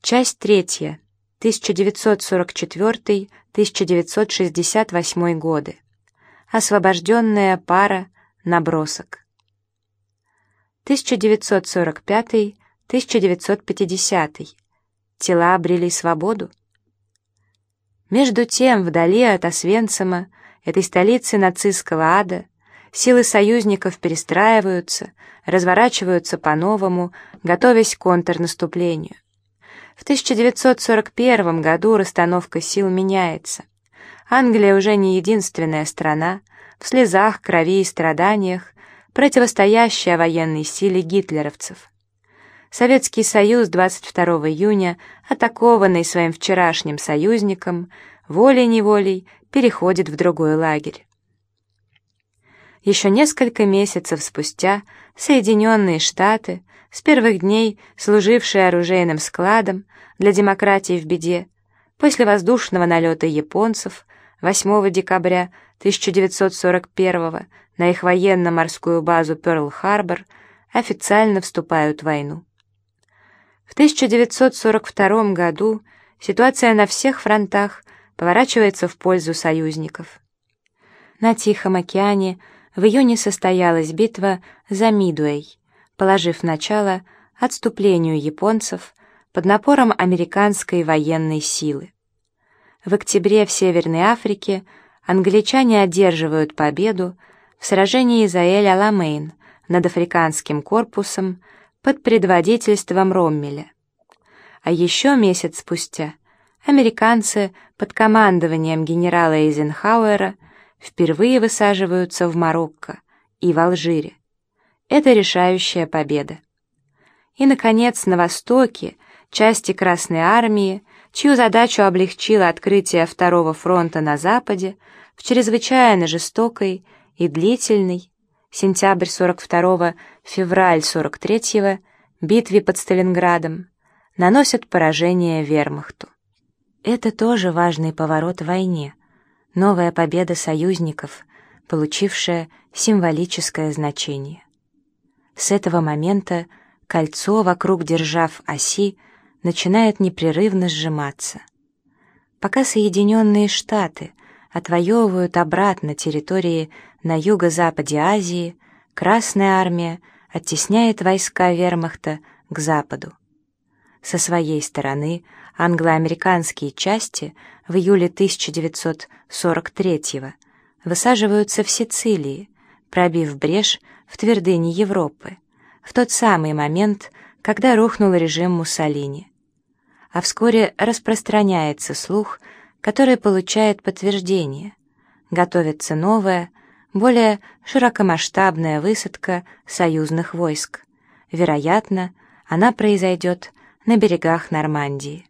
Часть третья. 1944-1968 годы. Освобожденная пара. Набросок. 1945-1950. Тела обрели свободу. Между тем, вдали от Освенцима, этой столицы нацистского ада, силы союзников перестраиваются, разворачиваются по-новому, готовясь к контрнаступлению. В 1941 году расстановка сил меняется. Англия уже не единственная страна, в слезах, крови и страданиях, противостоящая военной силе гитлеровцев. Советский Союз 22 июня, атакованный своим вчерашним союзником, волей-неволей переходит в другой лагерь. Еще несколько месяцев спустя Соединенные Штаты, с первых дней служившие оружейным складом для демократии в беде, после воздушного налета японцев 8 декабря 1941 на их военно-морскую базу Пёрл-Харбор официально вступают в войну. В 1942 году ситуация на всех фронтах поворачивается в пользу союзников. На Тихом океане в июне состоялась битва за Мидуэй, положив начало отступлению японцев под напором американской военной силы. В октябре в Северной Африке англичане одерживают победу в сражении за Эль-Аламейн над африканским корпусом под предводительством Роммеля. А еще месяц спустя американцы под командованием генерала Эйзенхауэра впервые высаживаются в Марокко и в Алжире. Это решающая победа. И, наконец, на Востоке части Красной Армии, чью задачу облегчило открытие Второго фронта на Западе в чрезвычайно жестокой и длительной, сентябрь 42 февраль 43 битве под Сталинградом, наносят поражение вермахту. Это тоже важный поворот в войне, новая победа союзников, получившая символическое значение. С этого момента кольцо вокруг держав оси начинает непрерывно сжиматься. Пока Соединенные Штаты отвоевывают обратно территории на юго-западе Азии, Красная Армия оттесняет войска вермахта к западу. Со своей стороны англо-американские части в июле 1943 высаживаются в Сицилии, пробив брешь в твердыне Европы, в тот самый момент, когда рухнул режим Муссолини. А вскоре распространяется слух, который получает подтверждение. Готовится новая, более широкомасштабная высадка союзных войск. Вероятно, она произойдет на берегах Нормандии.